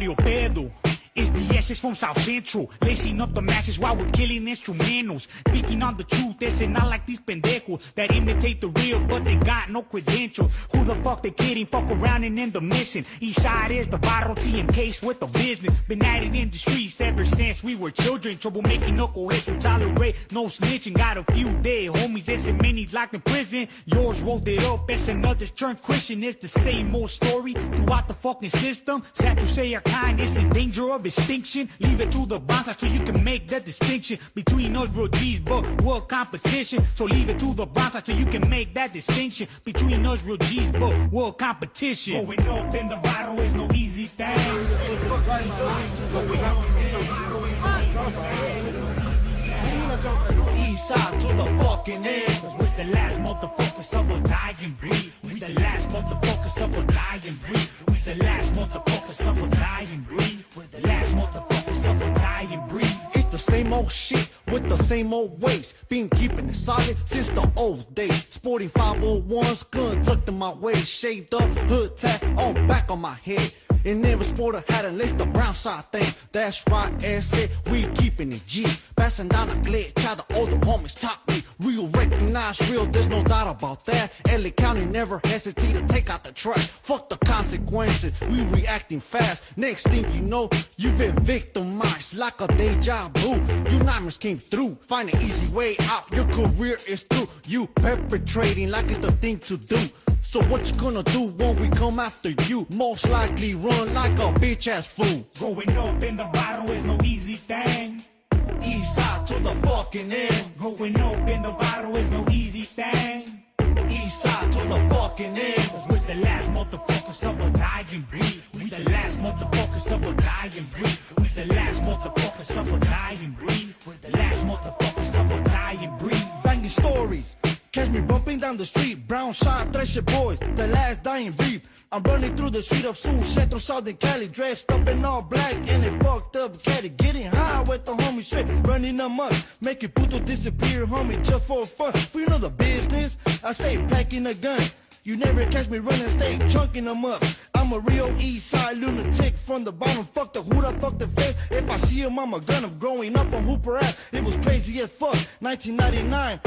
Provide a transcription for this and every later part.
Império Pedro. Verses from South Central, lacing up the masses while we're killing instrumentals. Speaking on the truth, they not like these pendejos that imitate the real, but they got no credentials. Who the fuck they kidding? Fuck around and end the missing. East side is the viral T in case with the business. Been at it in the streets ever since we were children. Trouble making knuckleheads who tolerate no snitching. Got a few dead homies, it's and many locked in prison. Yours rolled it up, it's another turned Christian. It's the same old story throughout the fucking system. Sad to say our kind is in danger of extinction. Leave it to the bouncers so you can make the distinction between us real G's, but world competition. So leave it to the bouncers so you can make that distinction between us real G's, but world competition. Going up in the bottle is no easy thing. Going up in the bottle is East side to the fucking end. With the last motherfucker, some will die and breathe. With the last motherfucker, some will die and breathe. With the last motherfucker, With the last. It's the same old shit with the same old ways. Been keeping it solid since the old days. Sporting 501s, gun tucked in my waist. Shaved up, hood tag on back on my head. And never sport a hat unless the brown side thing. That's right, ass it, we keeping it G. Passing down a glitch, how the older homies taught me. Real real, there's no doubt about that. LA County never hesitate to take out the trash. Fuck the consequences, we reacting fast. Next thing you know, you've been victimized like a deja vu. Your nightmares came through, find an easy way out. Your career is through. You perpetrating like it's the thing to do. So what you gonna do when we come after you? Most likely run like a bitch ass fool. Going up in the bottle is no easy thing. East side to the fucking end. Going up in the bottle is no easy thing. East side to the fucking end. With the last motherfucker, some will die and breathe. With the last motherfucker, some will die and breathe. With the last motherfucker, some will die and breathe. Down the street, brown shot, thresher boys, the last dying breed. I'm running through the street of South Central, Southern Cali, dressed up in all black and a fucked up caddy. Getting high with the homie straight, running amok, making puto disappear, homie, just for fun. We know the business, I stay packing a gun. You never catch me running, stay chunking them up. I'm a real east side lunatic from the bottom. Fuck the hood, I fuck the face. If I see him, I'm a gun. I'm growing up on Hooper Ave. It was crazy as fuck. 1999,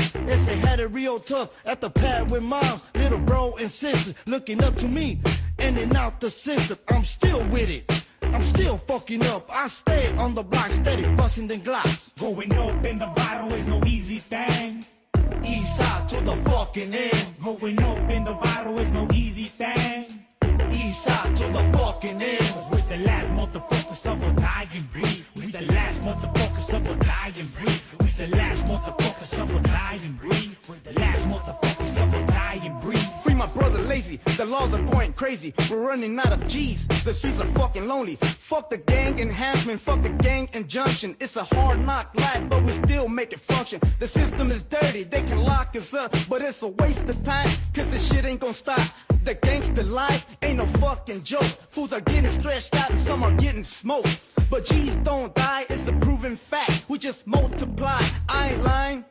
SA had it real tough at the pad with mom, little bro and sisters looking up to me. In and out the system, I'm still with it. I'm still fucking up. I stay on the block, steady busting the glass. Going up in the bottle is no easy thing. East side to the fucking end. Going up in the bottle is no easy thing. East side to the fucking end. Cause with the last motherfucker, some will die and breathe. With the last motherfucker, some will die and breathe. With the last motherfucker, some will die and breathe. With the last motherfucker, some will die and breathe. Lazy, the laws are going crazy. We're running out of G's, the streets are fucking lonely. Fuck the gang enhancement, fuck the gang injunction. It's a hard knock life, but we still make it function. The system is dirty, they can lock us up, but it's a waste of time, cause this shit ain't gonna stop. The gangster life ain't no fucking joke. Fools are getting stretched out and some are getting smoked. But G's don't die, it's a proven fact. We just multiply, I ain't lying.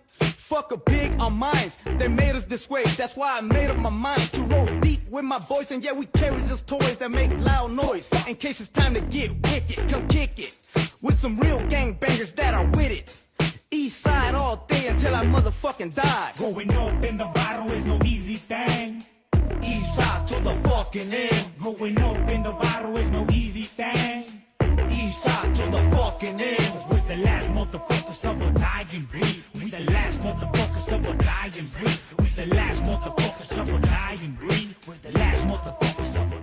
Fuck a pig on mines. They made us this way. That's why I made up my mind to with my voice, And yeah, we carry just toys that make loud noise. In case it's time to get wicked, come kick it. With some real gang bangers that are with it. East side all day until I motherfucking die. Going up in the bottle is no easy thing. East side to the fucking end. Going up in the bottle is no easy thing. East side to the fucking end. With the last motherfucker, some will die and. With the last motherfucker, some will and. The last motherfucker, some will die and breathe. With the last motherfucker, some will